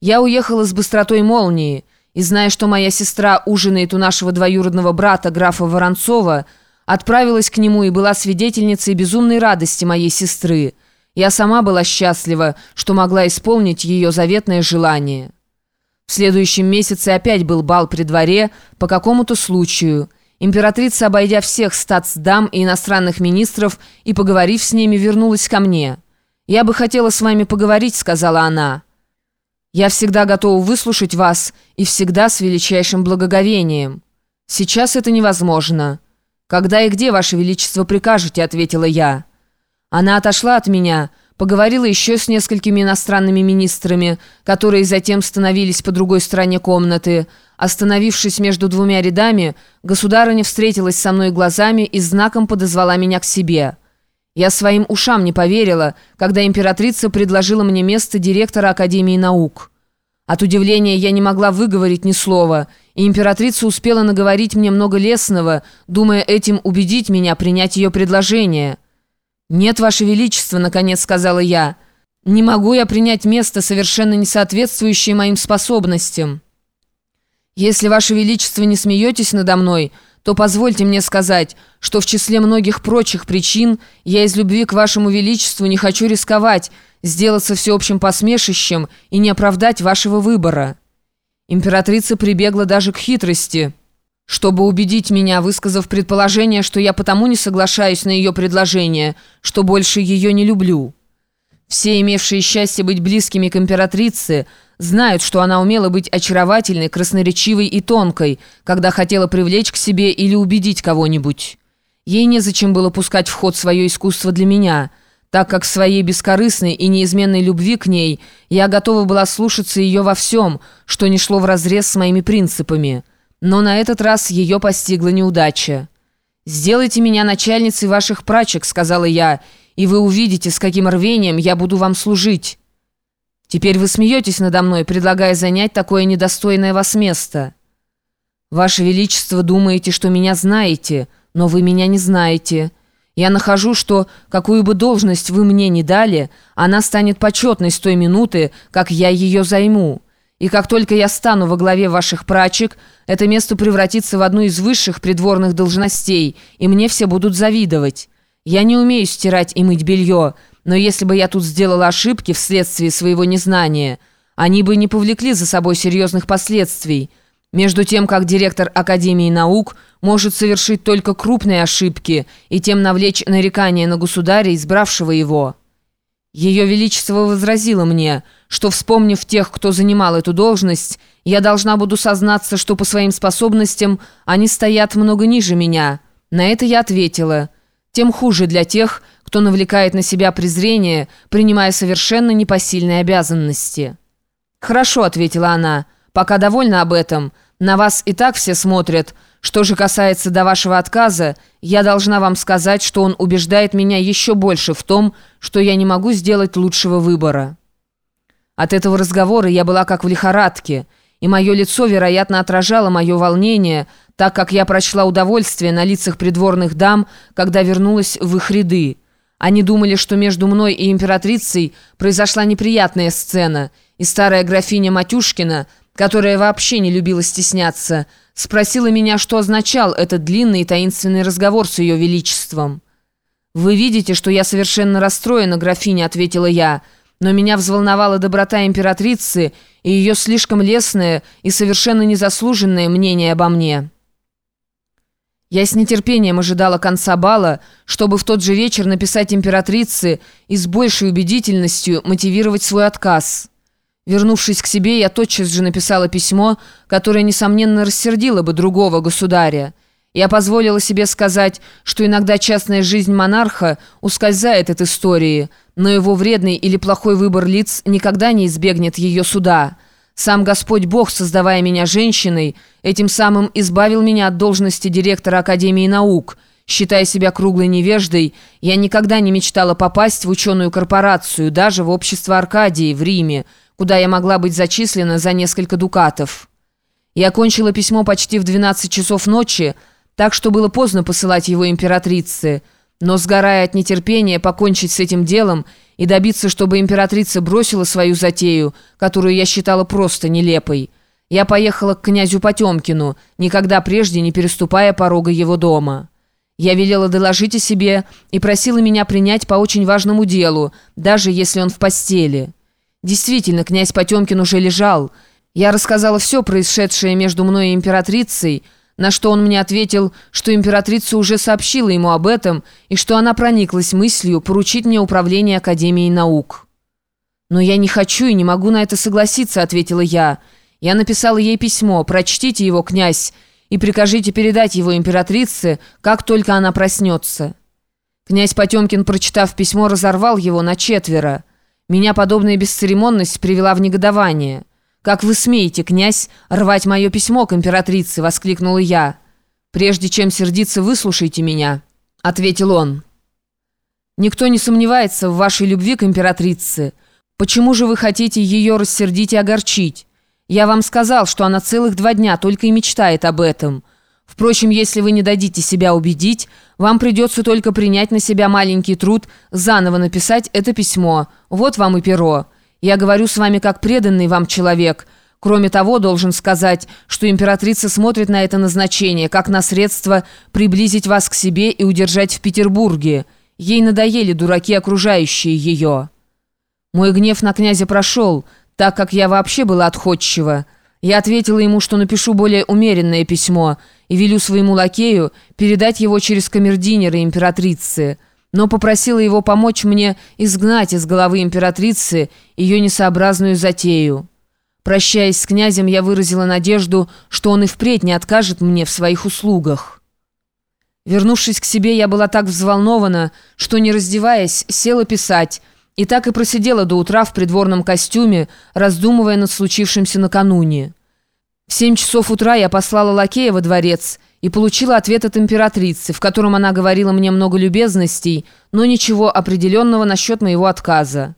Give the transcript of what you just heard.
Я уехала с быстротой молнии, и, зная, что моя сестра ужинает у нашего двоюродного брата, графа Воронцова, отправилась к нему и была свидетельницей безумной радости моей сестры. Я сама была счастлива, что могла исполнить ее заветное желание. В следующем месяце опять был бал при дворе по какому-то случаю. Императрица, обойдя всех статсдам и иностранных министров и поговорив с ними, вернулась ко мне. «Я бы хотела с вами поговорить», — сказала она. «Я всегда готова выслушать вас и всегда с величайшим благоговением. Сейчас это невозможно». «Когда и где, Ваше Величество, прикажете?» — ответила я. Она отошла от меня, поговорила еще с несколькими иностранными министрами, которые затем становились по другой стороне комнаты. Остановившись между двумя рядами, государыня встретилась со мной глазами и знаком подозвала меня к себе. Я своим ушам не поверила, когда императрица предложила мне место директора Академии наук. От удивления я не могла выговорить ни слова, и императрица успела наговорить мне много лесного, думая этим убедить меня принять ее предложение. «Нет, Ваше Величество», — наконец сказала я, — «не могу я принять место, совершенно не соответствующее моим способностям». «Если, Ваше Величество, не смеетесь надо мной», — то позвольте мне сказать, что в числе многих прочих причин я из любви к вашему величеству не хочу рисковать, сделаться всеобщим посмешищем и не оправдать вашего выбора». Императрица прибегла даже к хитрости, чтобы убедить меня, высказав предположение, что я потому не соглашаюсь на ее предложение, что больше ее не люблю. Все, имевшие счастье быть близкими к императрице, знают, что она умела быть очаровательной, красноречивой и тонкой, когда хотела привлечь к себе или убедить кого-нибудь. Ей незачем было пускать в ход свое искусство для меня, так как своей бескорыстной и неизменной любви к ней я готова была слушаться ее во всем, что не шло вразрез с моими принципами. Но на этот раз ее постигла неудача. «Сделайте меня начальницей ваших прачек», — сказала я, — и вы увидите, с каким рвением я буду вам служить. Теперь вы смеетесь надо мной, предлагая занять такое недостойное вас место. Ваше Величество, думаете, что меня знаете, но вы меня не знаете. Я нахожу, что какую бы должность вы мне не дали, она станет почетной с той минуты, как я ее займу. И как только я стану во главе ваших прачек, это место превратится в одну из высших придворных должностей, и мне все будут завидовать». Я не умею стирать и мыть белье, но если бы я тут сделала ошибки вследствие своего незнания, они бы не повлекли за собой серьезных последствий. Между тем, как директор Академии наук может совершить только крупные ошибки и тем навлечь нарекания на государя, избравшего его. Ее Величество возразило мне, что, вспомнив тех, кто занимал эту должность, я должна буду сознаться, что по своим способностям они стоят много ниже меня. На это я ответила – тем хуже для тех, кто навлекает на себя презрение, принимая совершенно непосильные обязанности. «Хорошо», — ответила она, — «пока довольна об этом. На вас и так все смотрят. Что же касается до вашего отказа, я должна вам сказать, что он убеждает меня еще больше в том, что я не могу сделать лучшего выбора». От этого разговора я была как в лихорадке — и мое лицо, вероятно, отражало мое волнение, так как я прочла удовольствие на лицах придворных дам, когда вернулась в их ряды. Они думали, что между мной и императрицей произошла неприятная сцена, и старая графиня Матюшкина, которая вообще не любила стесняться, спросила меня, что означал этот длинный и таинственный разговор с ее величеством. «Вы видите, что я совершенно расстроена, графиня», — ответила я, — но меня взволновала доброта императрицы и ее слишком лестное и совершенно незаслуженное мнение обо мне. Я с нетерпением ожидала конца бала, чтобы в тот же вечер написать императрице и с большей убедительностью мотивировать свой отказ. Вернувшись к себе, я тотчас же написала письмо, которое, несомненно, рассердило бы другого государя. Я позволила себе сказать, что иногда частная жизнь монарха ускользает от истории, но его вредный или плохой выбор лиц никогда не избегнет ее суда. Сам Господь Бог, создавая меня женщиной, этим самым избавил меня от должности директора Академии наук. Считая себя круглой невеждой, я никогда не мечтала попасть в ученую корпорацию, даже в общество Аркадии в Риме, куда я могла быть зачислена за несколько дукатов. Я окончила письмо почти в 12 часов ночи, так что было поздно посылать его императрице. Но, сгорая от нетерпения покончить с этим делом, и добиться, чтобы императрица бросила свою затею, которую я считала просто нелепой. Я поехала к князю Потемкину, никогда прежде не переступая порога его дома. Я велела доложить о себе и просила меня принять по очень важному делу, даже если он в постели. Действительно, князь Потемкин уже лежал. Я рассказала все происшедшее между мной и императрицей, на что он мне ответил, что императрица уже сообщила ему об этом и что она прониклась мыслью поручить мне управление Академией наук. «Но я не хочу и не могу на это согласиться», — ответила я. «Я написала ей письмо. Прочтите его, князь, и прикажите передать его императрице, как только она проснется». Князь Потемкин, прочитав письмо, разорвал его на четверо. Меня подобная бесцеремонность привела в негодование. «Как вы смеете, князь, рвать мое письмо к императрице?» — воскликнула я. «Прежде чем сердиться, выслушайте меня», — ответил он. «Никто не сомневается в вашей любви к императрице. Почему же вы хотите ее рассердить и огорчить? Я вам сказал, что она целых два дня только и мечтает об этом». Впрочем, если вы не дадите себя убедить, вам придется только принять на себя маленький труд, заново написать это письмо. Вот вам и перо. Я говорю с вами как преданный вам человек. Кроме того, должен сказать, что императрица смотрит на это назначение, как на средство приблизить вас к себе и удержать в Петербурге. Ей надоели дураки, окружающие ее. Мой гнев на князя прошел, так как я вообще была отходчива. Я ответила ему, что напишу более умеренное письмо и велю своему лакею передать его через камердинера императрицы, но попросила его помочь мне изгнать из головы императрицы ее несообразную затею. Прощаясь с князем, я выразила надежду, что он и впредь не откажет мне в своих услугах. Вернувшись к себе, я была так взволнована, что, не раздеваясь, села писать, и так и просидела до утра в придворном костюме, раздумывая над случившимся накануне. В семь часов утра я послала лакея во дворец и получила ответ от императрицы, в котором она говорила мне много любезностей, но ничего определенного насчет моего отказа.